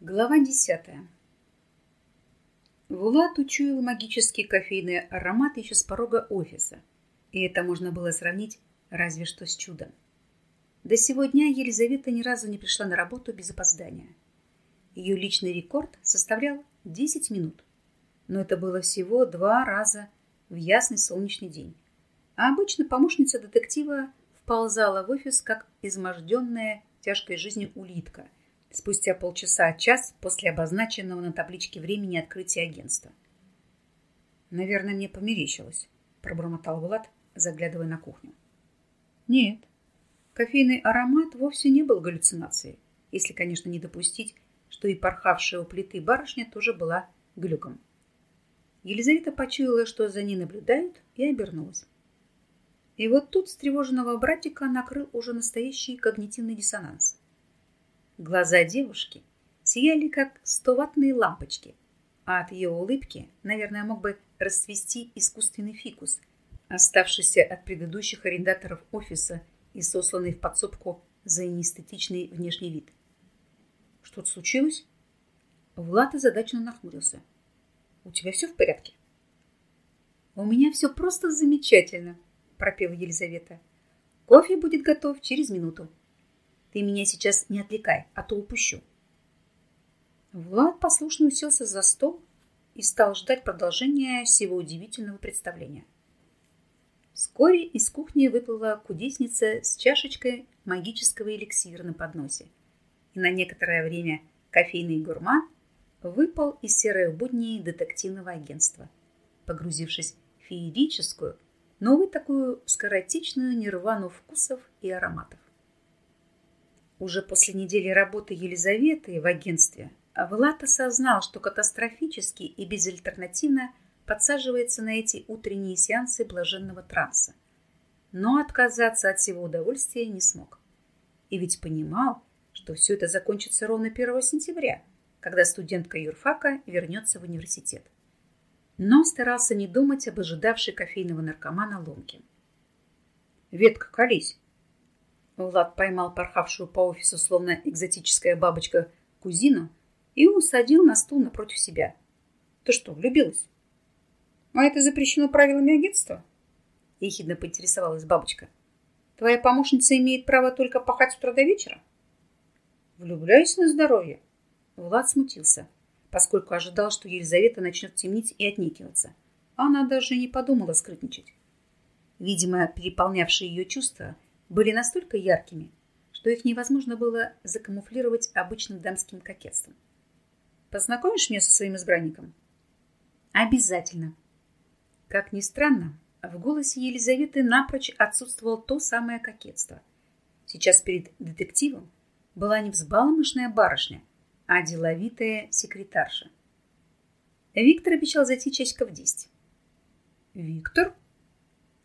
Глава десятая. Вулат учуял магический кофейный аромат еще с порога офиса, и это можно было сравнить разве что с чудом. До сего дня Елизавета ни разу не пришла на работу без опоздания. Ее личный рекорд составлял 10 минут, но это было всего два раза в ясный солнечный день. А обычно помощница детектива вползала в офис как изможденная тяжкой жизнью улитка – спустя полчаса-час после обозначенного на табличке времени открытия агентства. «Наверное, мне померещилось», – пробормотал Влад, заглядывая на кухню. «Нет, кофейный аромат вовсе не был галлюцинацией, если, конечно, не допустить, что и порхавшая у плиты барышня тоже была глюком. Елизавета почуяла, что за ней наблюдают, и обернулась. И вот тут встревоженного братика накрыл уже настоящий когнитивный диссонанс. Глаза девушки сияли, как стоватные лампочки, а от ее улыбки, наверное, мог бы расцвести искусственный фикус, оставшийся от предыдущих арендаторов офиса и сосланный в подсобку за неэстетичный внешний вид. Что-то случилось? Влад озадаченно нахмурился. У тебя все в порядке? У меня все просто замечательно, пропела Елизавета. Кофе будет готов через минуту. Ты меня сейчас не отвлекай, а то упущу. Влад послушно уселся за стол и стал ждать продолжения всего удивительного представления. Вскоре из кухни выплыла кудесница с чашечкой магического эликсира на подносе. И на некоторое время кофейный гурман выпал из серых будней детективного агентства, погрузившись в феерическую, но такую скоротечную нирвану вкусов и ароматов. Уже после недели работы Елизаветы в агентстве Влад осознал, что катастрофически и безальтернативно подсаживается на эти утренние сеансы блаженного транса. Но отказаться от всего удовольствия не смог. И ведь понимал, что все это закончится ровно 1 сентября, когда студентка юрфака вернется в университет. Но старался не думать об ожидавшей кофейного наркомана ломке. «Ветка, колись!» Влад поймал порхавшую по офису, словно экзотическая бабочка, кузину и усадил на стул напротив себя. Ты что, влюбилась? А это запрещено правилами агентства? Ехидно поинтересовалась бабочка. Твоя помощница имеет право только пахать с утра до вечера? Влюбляюсь на здоровье. Влад смутился, поскольку ожидал, что Елизавета начнет темнить и отнекиваться. Она даже не подумала скрытничать. Видимо, переполнявшие ее чувства были настолько яркими, что их невозможно было закамуфлировать обычным дамским кокетством. Познакомишь меня со своим избранником? Обязательно. Как ни странно, в голосе Елизаветы напрочь отсутствовало то самое кокетство. Сейчас перед детективом была не взбаломышная барышня, а деловитая секретарша. Виктор обещал зайти часиков десять. «Виктор?»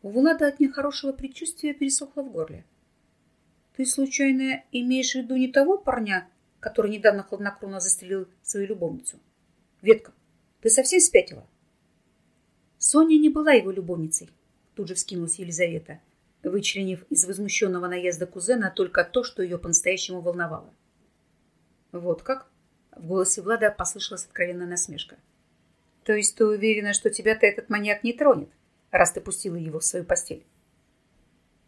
У Влада от нехорошего предчувствия пересохло в горле. «Ты, случайно, имеешь в виду не того парня, который недавно хладнокровно застрелил свою любовницу? Ветка, ты совсем спятила?» Соня не была его любовницей, тут же вскинулась Елизавета, вычленив из возмущенного наезда кузена только то, что ее по-настоящему волновало. «Вот как?» — в голосе Влада послышалась откровенная насмешка. «То есть ты уверена, что тебя-то этот маньяк не тронет?» Раз ты пустила его в свою постель.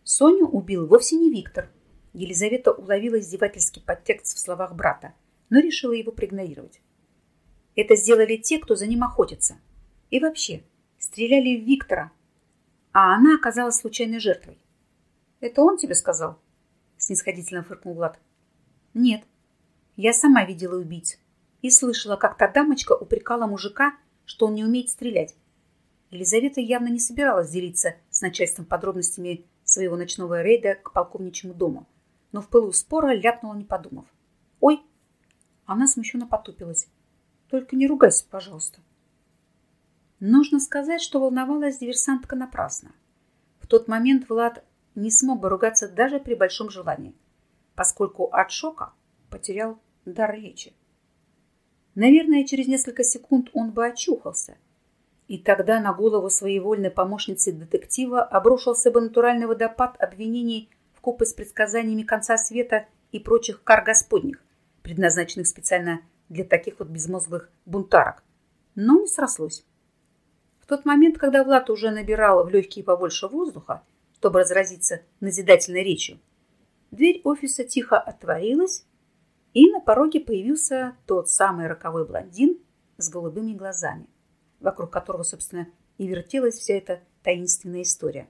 Соню убил вовсе не Виктор. Елизавета уловила издевательский подтекст в словах брата, но решила его проигнорировать. Это сделали те, кто за ним охотится. И вообще, стреляли в Виктора, а она оказалась случайной жертвой. «Это он тебе сказал?» снисходительно фыркнул Влад. «Нет, я сама видела убийц и слышала, как та дамочка упрекала мужика, что он не умеет стрелять, Елизавета явно не собиралась делиться с начальством подробностями своего ночного рейда к полковничьему дому, но в пылу спора ляпнула, не подумав. «Ой!» Она смущенно потупилась. «Только не ругайся, пожалуйста». Нужно сказать, что волновалась диверсантка напрасно. В тот момент Влад не смог бы ругаться даже при большом желании, поскольку от шока потерял дар речи. Наверное, через несколько секунд он бы очухался – и тогда на голову своевольной помощницы детектива обрушился бы натуральный водопад обвинений в купе с предсказаниями конца света и прочих кар господних, предназначенных специально для таких вот безмозглых бунтарок, но не срослось. В тот момент, когда Влад уже набирал в легкие побольше воздуха, чтобы разразиться назидательной речью, дверь офиса тихо отворилась, и на пороге появился тот самый роковой блондин с голубыми глазами, вокруг которого, собственно, и вертелась вся эта таинственная история.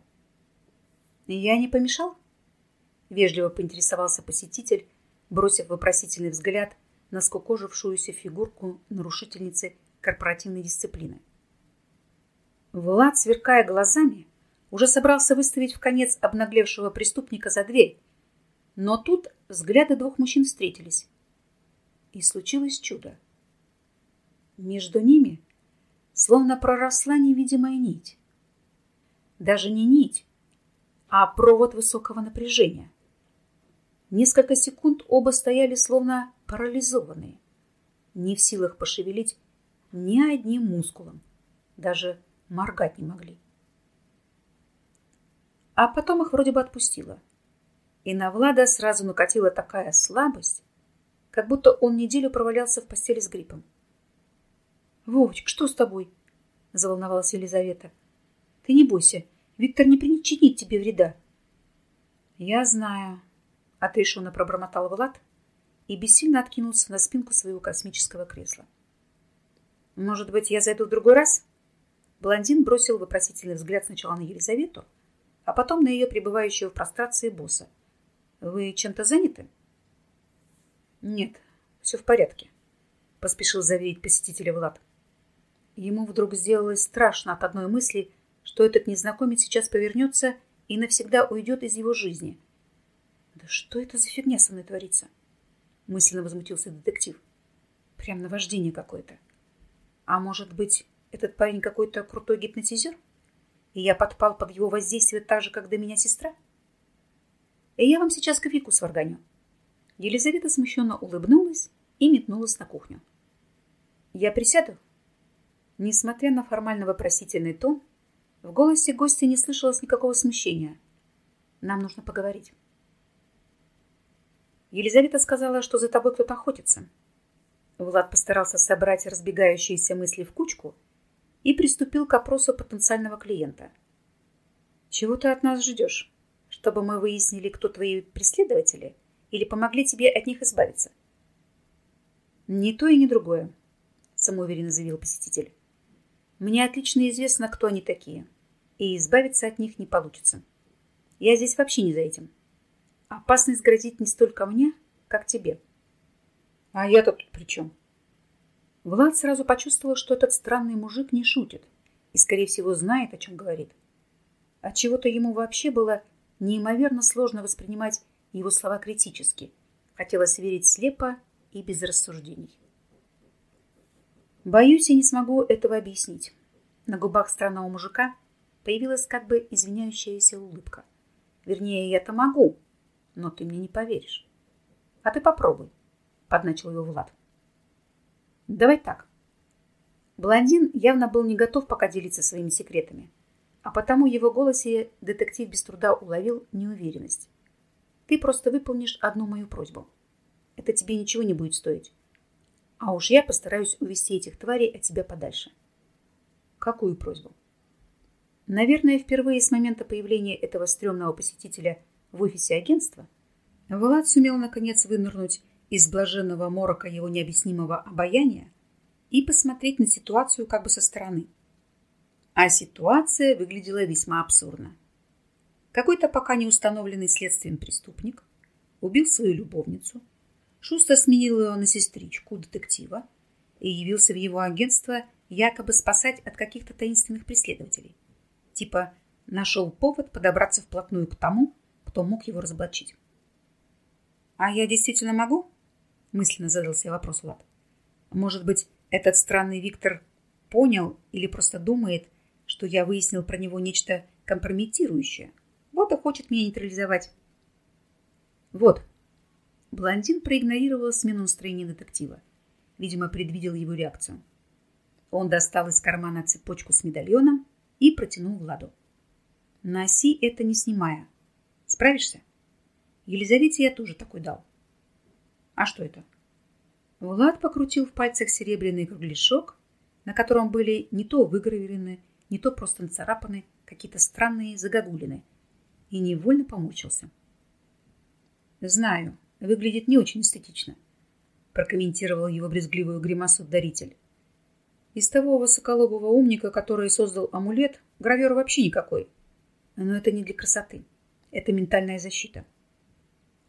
«Я не помешал?» — вежливо поинтересовался посетитель, бросив вопросительный взгляд на скукожившуюся фигурку нарушительницы корпоративной дисциплины. Влад, сверкая глазами, уже собрался выставить в конец обнаглевшего преступника за дверь, но тут взгляды двух мужчин встретились. И случилось чудо. Между ними словно проросла невидимая нить. Даже не нить, а провод высокого напряжения. Несколько секунд оба стояли словно парализованные, не в силах пошевелить ни одним мускулом, даже моргать не могли. А потом их вроде бы отпустило. И на Влада сразу накатила такая слабость, как будто он неделю провалялся в постели с гриппом. «Вовочка, что с тобой?» – заволновалась Елизавета. «Ты не бойся, Виктор не причинит тебе вреда». «Я знаю», – отрешенно пробормотал Влад и бессильно откинулся на спинку своего космического кресла. «Может быть, я зайду в другой раз?» Блондин бросил вопросительный взгляд сначала на Елизавету, а потом на ее пребывающего в прострации босса. «Вы чем-то заняты?» «Нет, все в порядке», — поспешил заверить посетителя Влад. Ему вдруг сделалось страшно от одной мысли, что этот незнакомец сейчас повернется и навсегда уйдет из его жизни. «Да что это за фигня со мной творится?» Мысленно возмутился детектив. «Прям наваждение какое-то. А может быть, этот парень какой-то крутой гипнотизер? И я подпал под его воздействие так же, как до меня сестра? И я вам сейчас кофейку сварганю». Елизавета смущенно улыбнулась и метнулась на кухню. «Я присяду?» Несмотря на формально вопросительный тон, в голосе гостя не слышалось никакого смущения. Нам нужно поговорить. Елизавета сказала, что за тобой кто-то охотится. Влад постарался собрать разбегающиеся мысли в кучку и приступил к опросу потенциального клиента. «Чего ты от нас ждешь? Чтобы мы выяснили, кто твои преследователи, или помогли тебе от них избавиться?» «Ни то и ни другое», — самоуверенно заявил посетитель. Мне отлично известно, кто они такие, и избавиться от них не получится. Я здесь вообще не за этим. Опасность грозит не столько мне, как тебе. А я-то тут при чем? Влад сразу почувствовал, что этот странный мужик не шутит и, скорее всего, знает, о чем говорит. Отчего-то ему вообще было неимоверно сложно воспринимать его слова критически. Хотелось верить слепо и без рассуждений. Боюсь, я не смогу этого объяснить. На губах странного мужика появилась как бы извиняющаяся улыбка. Вернее, я это могу, но ты мне не поверишь. А ты попробуй, подначил его Влад. Давай так. Блондин явно был не готов пока делиться своими секретами, а потому в его голосе детектив без труда уловил неуверенность. Ты просто выполнишь одну мою просьбу. Это тебе ничего не будет стоить. А уж я постараюсь увести этих тварей от тебя подальше. Какую просьбу? Наверное, впервые с момента появления этого стрёмного посетителя в офисе агентства Влад сумел наконец вынырнуть из блаженного морока его необъяснимого обаяния и посмотреть на ситуацию как бы со стороны. А ситуация выглядела весьма абсурдно. Какой-то пока не установленный следствием преступник убил свою любовницу – шустро сменил его на сестричку детектива и явился в его агентство якобы спасать от каких-то таинственных преследователей. Типа нашел повод подобраться вплотную к тому, кто мог его разоблачить. «А я действительно могу?» – мысленно задался вопрос Влад. «Может быть, этот странный Виктор понял или просто думает, что я выяснил про него нечто компрометирующее, вот и хочет меня нейтрализовать?» «Вот», Блондин проигнорировал смену настроения детектива. Видимо, предвидел его реакцию. Он достал из кармана цепочку с медальоном и протянул Владу. «Носи это, не снимая. Справишься?» Елизавете я тоже такой дал. «А что это?» Влад покрутил в пальцах серебряный кругляшок, на котором были не то выгравированы, не то просто нацарапаны какие-то странные загогулины, и невольно помучился. «Знаю, выглядит не очень эстетично», прокомментировал его брезгливую гримасу даритель. Из того высоколобого умника, который создал амулет, гравер вообще никакой. Но это не для красоты. Это ментальная защита.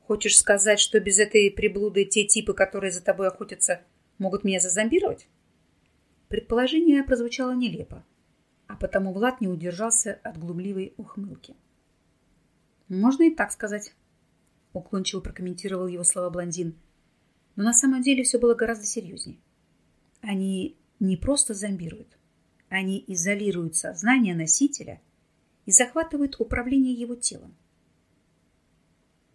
Хочешь сказать, что без этой приблуды те типы, которые за тобой охотятся, могут меня зазомбировать? Предположение прозвучало нелепо, а потому Влад не удержался от глумливой ухмылки. Можно и так сказать, уклончиво прокомментировал его слова блондин. Но на самом деле все было гораздо серьезнее. Они не просто зомбируют, они изолируют сознание носителя и захватывают управление его телом.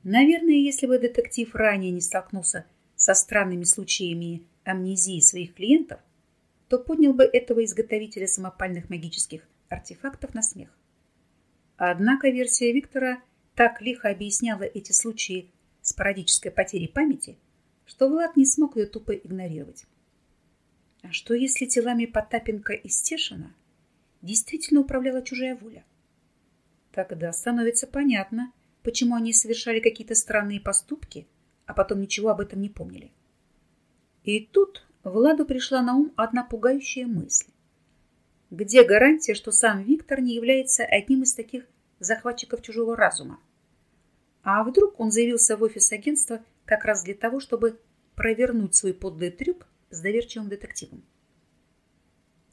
Наверное, если бы детектив ранее не столкнулся со странными случаями амнезии своих клиентов, то поднял бы этого изготовителя самопальных магических артефактов на смех. Однако версия Виктора так лихо объясняла эти случаи спорадической потери памяти, что Влад не смог ее тупо игнорировать. А что, если телами Потапенко и Стешина действительно управляла чужая воля? Тогда становится понятно, почему они совершали какие-то странные поступки, а потом ничего об этом не помнили. И тут Владу пришла на ум одна пугающая мысль. Где гарантия, что сам Виктор не является одним из таких захватчиков чужого разума? А вдруг он заявился в офис агентства как раз для того, чтобы провернуть свой подлый трюк с доверчивым детективом?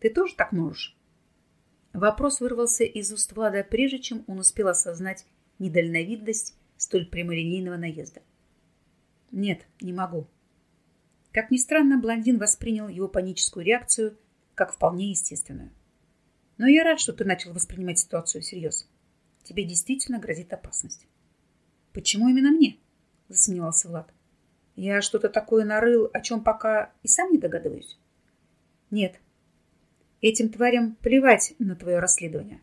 Ты тоже так можешь? Вопрос вырвался из уст Влада, прежде чем он успел осознать недальновидность столь прямолинейного наезда. Нет, не могу. Как ни странно, блондин воспринял его паническую реакцию как вполне естественную. Но я рад, что ты начал воспринимать ситуацию всерьез. Тебе действительно грозит опасность. Почему именно мне? Засмеялся Влад. Я что-то такое нарыл, о чем пока и сам не догадываюсь. Нет. Этим тварям плевать на твое расследование.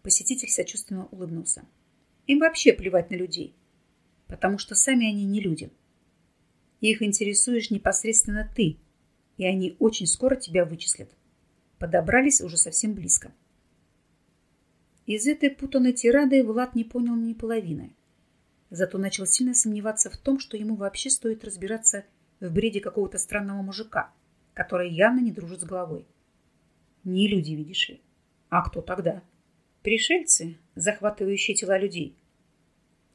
Посетитель сочувственно улыбнулся. Им вообще плевать на людей, потому что сами они не люди. Их интересуешь непосредственно ты, и они очень скоро тебя вычислят. Подобрались уже совсем близко. Из этой путанной тирады Влад не понял ни половины. Зато начал сильно сомневаться в том, что ему вообще стоит разбираться в бреде какого-то странного мужика, который явно не дружит с головой. Не люди, видишь ли. А кто тогда? Пришельцы, захватывающие тела людей.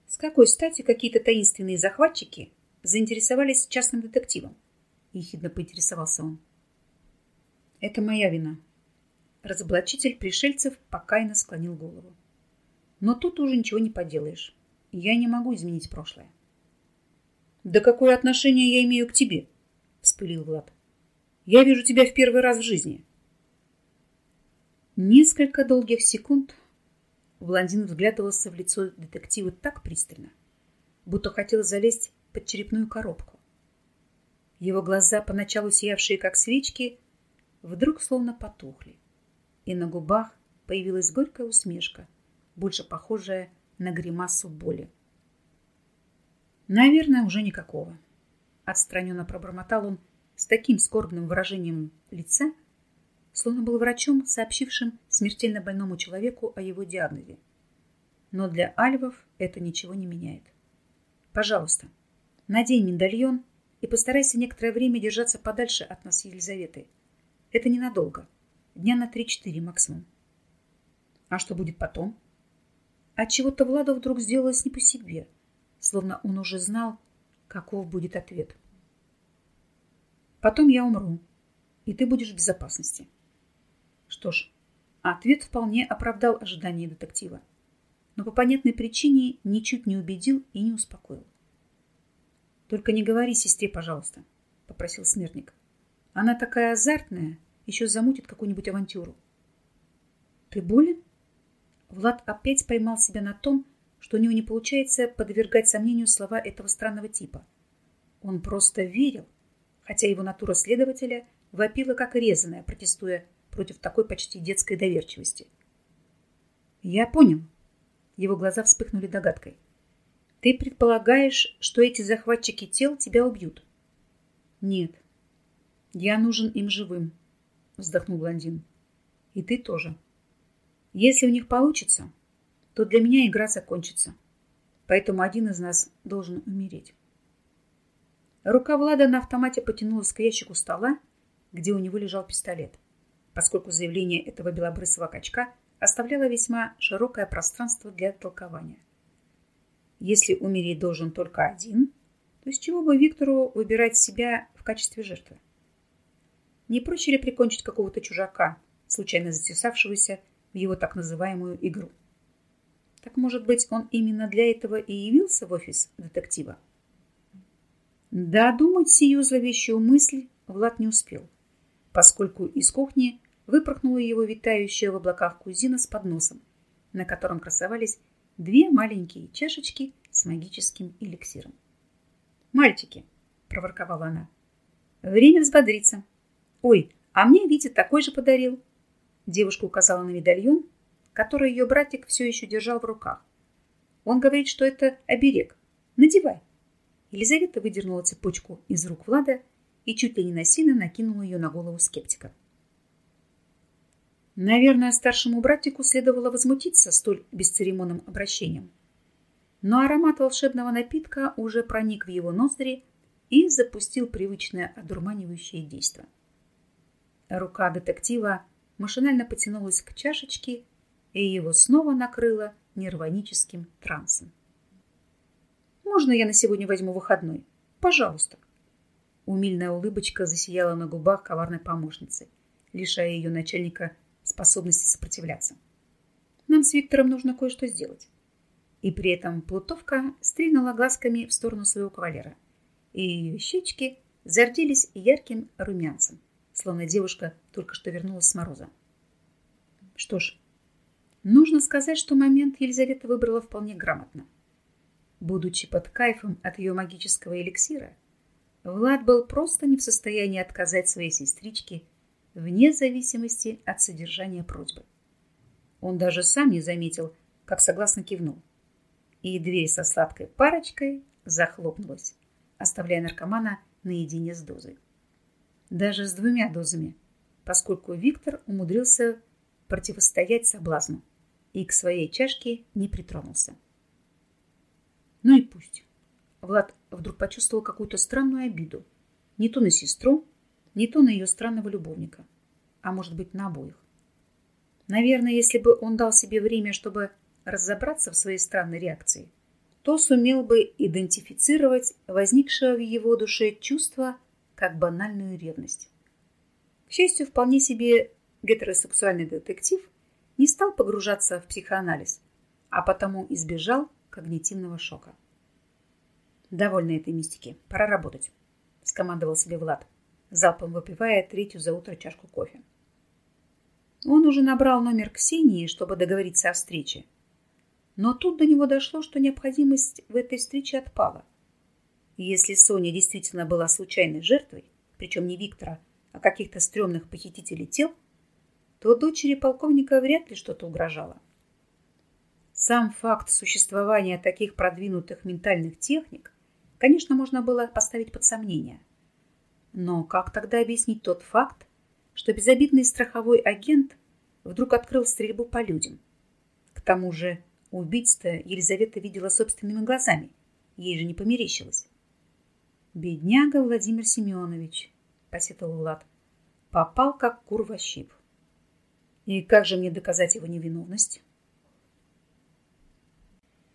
С какой стати какие-то таинственные захватчики заинтересовались частным детективом? Ехидно поинтересовался он. Это моя вина. Разоблачитель пришельцев покайно склонил голову. Но тут уже ничего не поделаешь. Я не могу изменить прошлое. Да какое отношение я имею к тебе? Вспылил Влад. Я вижу тебя в первый раз в жизни. Несколько долгих секунд блондин вглядывался в лицо детектива так пристально, будто хотел залезть под черепную коробку. Его глаза, поначалу сиявшие как свечки, вдруг словно потухли, и на губах появилась горькая усмешка, больше похожая на гримасу боли. Наверное, уже никакого. Отстраненно пробормотал он с таким скорбным выражением лица, словно был врачом, сообщившим смертельно больному человеку о его диагнозе. Но для альвов это ничего не меняет. Пожалуйста, надень медальон и постарайся некоторое время держаться подальше от нас с Елизаветой. Это ненадолго. Дня на три-четыре максимум. А что будет потом? От чего-то Владу вдруг сделалось не по себе, словно он уже знал, каков будет ответ. Потом я умру, и ты будешь в безопасности. Что ж, ответ вполне оправдал ожидания детектива, но по понятной причине ничуть не убедил и не успокоил. Только не говори сестре, пожалуйста, попросил смертник. Она такая азартная, еще замутит какую-нибудь авантюру. Ты болен? Влад опять поймал себя на том, что у него не получается подвергать сомнению слова этого странного типа. Он просто верил, хотя его натура следователя вопила как резаная, протестуя против такой почти детской доверчивости. «Я понял». Его глаза вспыхнули догадкой. «Ты предполагаешь, что эти захватчики тел тебя убьют?» «Нет, Я нужен им живым, вздохнул блондин. И ты тоже. Если у них получится, то для меня игра закончится. Поэтому один из нас должен умереть. Рука Влада на автомате потянулась к ящику стола, где у него лежал пистолет, поскольку заявление этого белобрысого качка оставляло весьма широкое пространство для толкования. Если умереть должен только один, то с чего бы Виктору выбирать себя в качестве жертвы? Не проще ли прикончить какого-то чужака, случайно затесавшегося его так называемую игру? Так, может быть, он именно для этого и явился в офис детектива? Додумать сию зловещую мысль Влад не успел, поскольку из кухни выпорхнула его витающая в облаках кузина с подносом, на котором красовались две маленькие чашечки с магическим эликсиром. «Мальчики!» – проворковала она. «Время взбодриться!» «Ой, а мне Витя такой же подарил!» Девушка указала на медальон, который ее братик все еще держал в руках. «Он говорит, что это оберег. Надевай!» Елизавета выдернула цепочку из рук Влада и чуть ли не насильно накинула ее на голову скептика. Наверное, старшему братику следовало возмутиться столь бесцеремонным обращением. Но аромат волшебного напитка уже проник в его ноздри и запустил привычное одурманивающее действо. Рука детектива машинально потянулась к чашечке, и его снова накрыло нирваническим трансом. «Можно я на сегодня возьму выходной? Пожалуйста!» Умильная улыбочка засияла на губах коварной помощницы, лишая ее начальника способности сопротивляться. Нам с Виктором нужно кое-что сделать. И при этом плутовка стрельнула глазками в сторону своего кавалера. И ее щечки зарделись ярким румянцем, словно девушка только что вернулась с мороза. Что ж, нужно сказать, что момент Елизавета выбрала вполне грамотно. Будучи под кайфом от ее магического эликсира, Влад был просто не в состоянии отказать своей сестричке вне зависимости от содержания просьбы. Он даже сам не заметил, как согласно кивнул. И дверь со сладкой парочкой захлопнулась, оставляя наркомана наедине с дозой. Даже с двумя дозами, поскольку Виктор умудрился противостоять соблазну и к своей чашке не притронулся. Ну и пусть. Влад вдруг почувствовал какую-то странную обиду. Не то на сестру, не то на ее странного любовника, а может быть на обоих. Наверное, если бы он дал себе время, чтобы разобраться в своей странной реакции, то сумел бы идентифицировать возникшее в его душе чувство как банальную ревность. К счастью, вполне себе гетеросексуальный детектив не стал погружаться в психоанализ, а потому избежал когнитивного шока. «Довольно этой мистики. Пора работать», — скомандовал себе Влад залпом выпивая третью за утро чашку кофе. Он уже набрал номер Ксении, чтобы договориться о встрече. Но тут до него дошло, что необходимость в этой встрече отпала. Если Соня действительно была случайной жертвой, причем не Виктора, а каких-то стрёмных похитителей тел, то дочери полковника вряд ли что-то угрожало. Сам факт существования таких продвинутых ментальных техник, конечно, можно было поставить под сомнение. Но как тогда объяснить тот факт, что безобидный страховой агент вдруг открыл стрельбу по людям? К тому же убийство Елизавета видела собственными глазами, ей же не померещилось. «Бедняга Владимир Семенович», — посетовал Влад, — «попал как кур во щип». «И как же мне доказать его невиновность?»